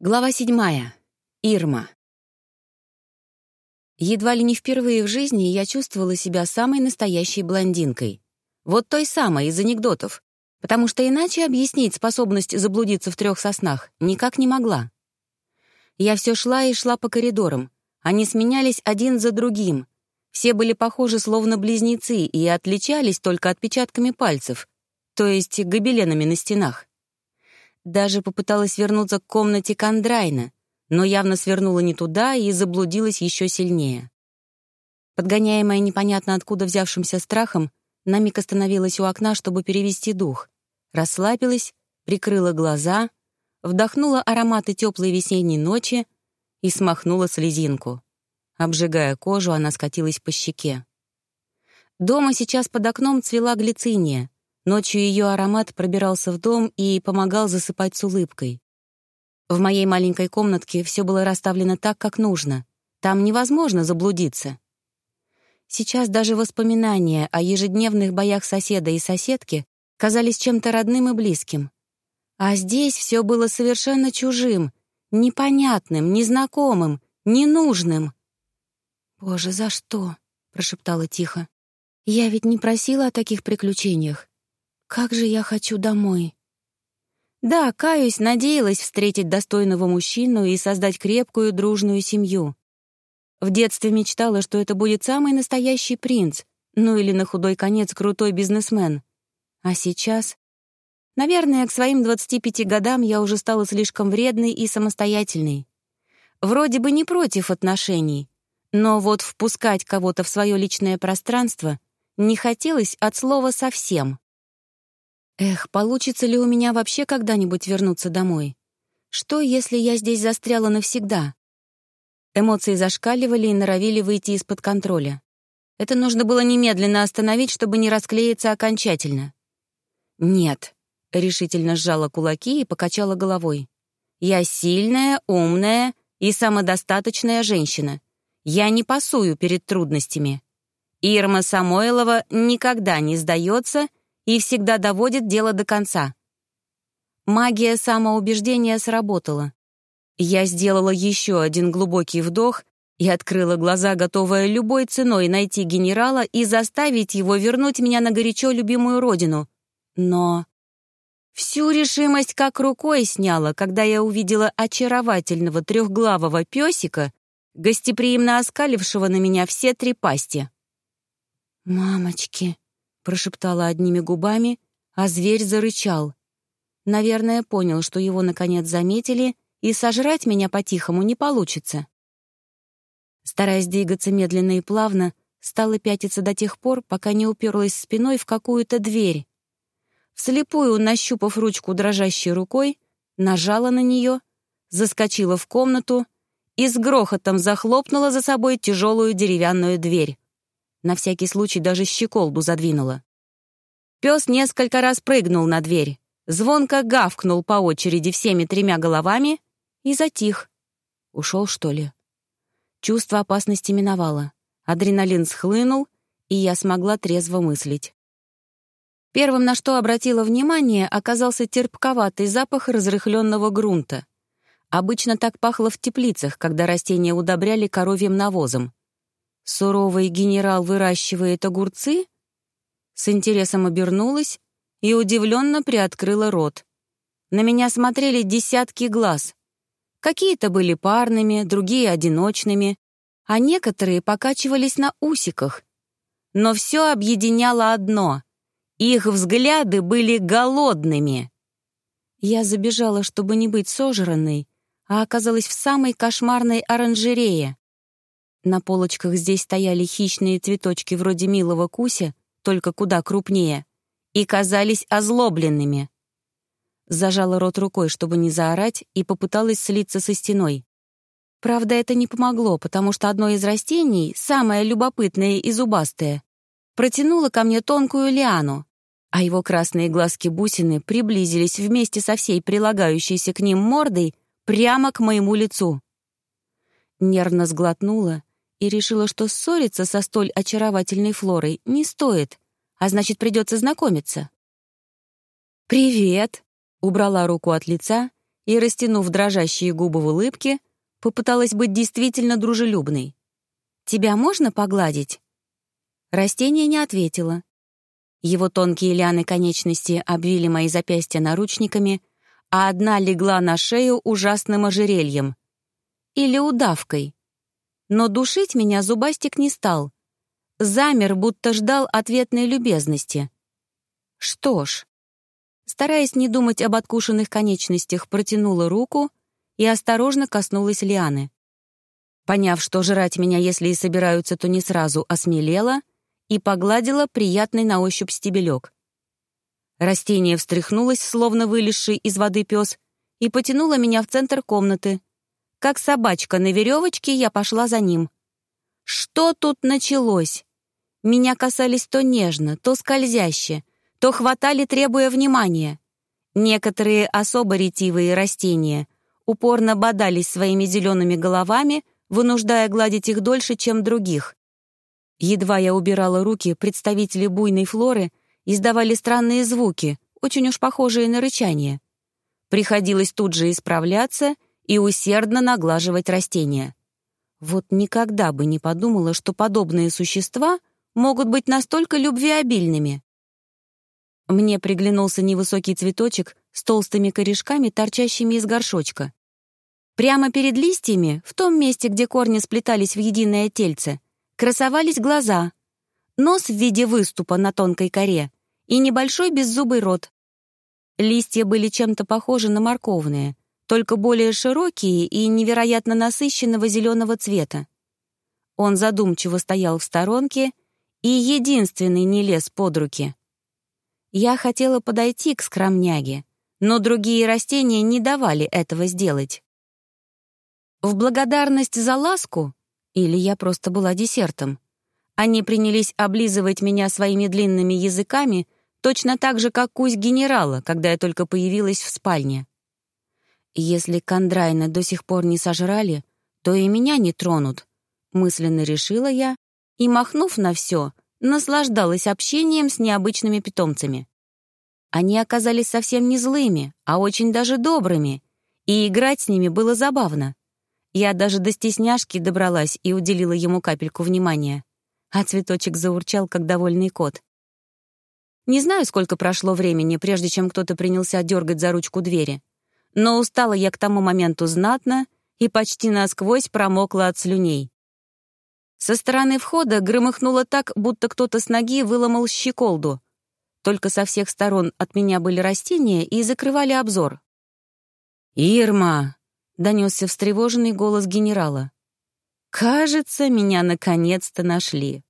Глава седьмая. Ирма. Едва ли не впервые в жизни я чувствовала себя самой настоящей блондинкой. Вот той самой из анекдотов, потому что иначе объяснить способность заблудиться в трех соснах никак не могла. Я все шла и шла по коридорам. Они сменялись один за другим. Все были похожи словно близнецы и отличались только отпечатками пальцев, то есть гобеленами на стенах. Даже попыталась вернуться к комнате Кондрайна, но явно свернула не туда и заблудилась еще сильнее. Подгоняемая непонятно откуда взявшимся страхом, на миг остановилась у окна, чтобы перевести дух. Расслабилась, прикрыла глаза, вдохнула ароматы теплой весенней ночи и смахнула слезинку. Обжигая кожу, она скатилась по щеке. Дома сейчас под окном цвела глициния, Ночью ее аромат пробирался в дом и помогал засыпать с улыбкой. В моей маленькой комнатке все было расставлено так, как нужно. Там невозможно заблудиться. Сейчас даже воспоминания о ежедневных боях соседа и соседки казались чем-то родным и близким. А здесь все было совершенно чужим, непонятным, незнакомым, ненужным. «Боже, за что?» — прошептала тихо. «Я ведь не просила о таких приключениях. Как же я хочу домой. Да, каюсь, надеялась встретить достойного мужчину и создать крепкую, дружную семью. В детстве мечтала, что это будет самый настоящий принц, ну или на худой конец крутой бизнесмен. А сейчас... Наверное, к своим 25 годам я уже стала слишком вредной и самостоятельной. Вроде бы не против отношений, но вот впускать кого-то в свое личное пространство не хотелось от слова совсем. Эх, получится ли у меня вообще когда-нибудь вернуться домой? Что, если я здесь застряла навсегда? Эмоции зашкаливали и норовили выйти из-под контроля. Это нужно было немедленно остановить, чтобы не расклеиться окончательно. «Нет», — решительно сжала кулаки и покачала головой. «Я сильная, умная и самодостаточная женщина. Я не пасую перед трудностями. Ирма Самойлова никогда не сдается и всегда доводит дело до конца. Магия самоубеждения сработала. Я сделала еще один глубокий вдох и открыла глаза, готовая любой ценой найти генерала и заставить его вернуть меня на горячо любимую родину. Но всю решимость как рукой сняла, когда я увидела очаровательного трехглавого песика, гостеприимно оскалившего на меня все три пасти. «Мамочки!» Прошептала одними губами, а зверь зарычал. Наверное, понял, что его наконец заметили, и сожрать меня по-тихому не получится. Стараясь двигаться медленно и плавно, стала пятиться до тех пор, пока не уперлась спиной в какую-то дверь. Вслепую, нащупав ручку дрожащей рукой, нажала на нее, заскочила в комнату и с грохотом захлопнула за собой тяжелую деревянную дверь. На всякий случай даже щеколду задвинула. Пес несколько раз прыгнул на дверь, звонко гавкнул по очереди всеми тремя головами и затих. Ушел, что ли? Чувство опасности миновало. Адреналин схлынул, и я смогла трезво мыслить. Первым, на что обратила внимание, оказался терпковатый запах разрыхленного грунта. Обычно так пахло в теплицах, когда растения удобряли коровьим навозом. Суровый генерал выращивает огурцы? С интересом обернулась и удивленно приоткрыла рот. На меня смотрели десятки глаз. Какие-то были парными, другие — одиночными, а некоторые покачивались на усиках. Но все объединяло одно — их взгляды были голодными. Я забежала, чтобы не быть сожранной, а оказалась в самой кошмарной оранжерее. На полочках здесь стояли хищные цветочки вроде милого куся, только куда крупнее, и казались озлобленными. Зажала рот рукой, чтобы не заорать, и попыталась слиться со стеной. Правда, это не помогло, потому что одно из растений, самое любопытное и зубастое, протянуло ко мне тонкую лиану, а его красные глазки-бусины приблизились вместе со всей прилагающейся к ним мордой прямо к моему лицу. Нервно сглотнула и решила, что ссориться со столь очаровательной Флорой не стоит, а значит, придется знакомиться. «Привет!» — убрала руку от лица и, растянув дрожащие губы в улыбке, попыталась быть действительно дружелюбной. «Тебя можно погладить?» Растение не ответило. Его тонкие лианы конечности обвили мои запястья наручниками, а одна легла на шею ужасным ожерельем. Или удавкой. Но душить меня зубастик не стал. Замер, будто ждал ответной любезности. Что ж, стараясь не думать об откушенных конечностях, протянула руку и осторожно коснулась лианы. Поняв, что жрать меня, если и собираются, то не сразу, осмелела и погладила приятный на ощупь стебелек. Растение встряхнулось, словно вылезший из воды пес, и потянуло меня в центр комнаты. Как собачка на веревочке, я пошла за ним. Что тут началось? Меня касались то нежно, то скользяще, то хватали, требуя внимания. Некоторые особо ретивые растения упорно бодались своими зелеными головами, вынуждая гладить их дольше, чем других. Едва я убирала руки, представители буйной флоры издавали странные звуки, очень уж похожие на рычание. Приходилось тут же исправляться и усердно наглаживать растения. Вот никогда бы не подумала, что подобные существа могут быть настолько любвеобильными. Мне приглянулся невысокий цветочек с толстыми корешками, торчащими из горшочка. Прямо перед листьями, в том месте, где корни сплетались в единое тельце, красовались глаза, нос в виде выступа на тонкой коре и небольшой беззубый рот. Листья были чем-то похожи на морковные, только более широкие и невероятно насыщенного зеленого цвета. Он задумчиво стоял в сторонке и единственный не лез под руки. Я хотела подойти к скромняге, но другие растения не давали этого сделать. В благодарность за ласку или я просто была десертом? Они принялись облизывать меня своими длинными языками, точно так же, как кусь генерала, когда я только появилась в спальне. Если Кондрайна до сих пор не сожрали, то и меня не тронут, мысленно решила я и, махнув на все, наслаждалась общением с необычными питомцами. Они оказались совсем не злыми, а очень даже добрыми, и играть с ними было забавно. Я даже до стесняшки добралась и уделила ему капельку внимания. А цветочек заурчал, как довольный кот. Не знаю, сколько прошло времени, прежде чем кто-то принялся дергать за ручку двери. Но устала я к тому моменту знатно и почти насквозь промокла от слюней. Со стороны входа громыхнуло так, будто кто-то с ноги выломал щеколду. Только со всех сторон от меня были растения и закрывали обзор. «Ирма!» — донесся встревоженный голос генерала. «Кажется, меня наконец-то нашли».